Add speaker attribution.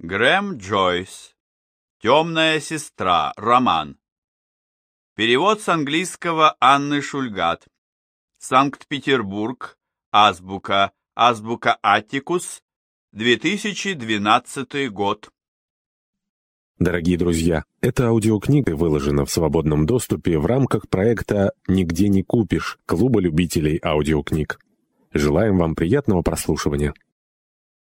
Speaker 1: Грэм Джойс. Темная сестра. Роман. Перевод с английского Анны Шульгат. Санкт-Петербург. Азбука. Азбука Аттикус. 2012 год.
Speaker 2: Дорогие друзья, эта аудиокнига выложена в свободном доступе в рамках проекта «Нигде не купишь» Клуба любителей аудиокниг. Желаем вам приятного прослушивания.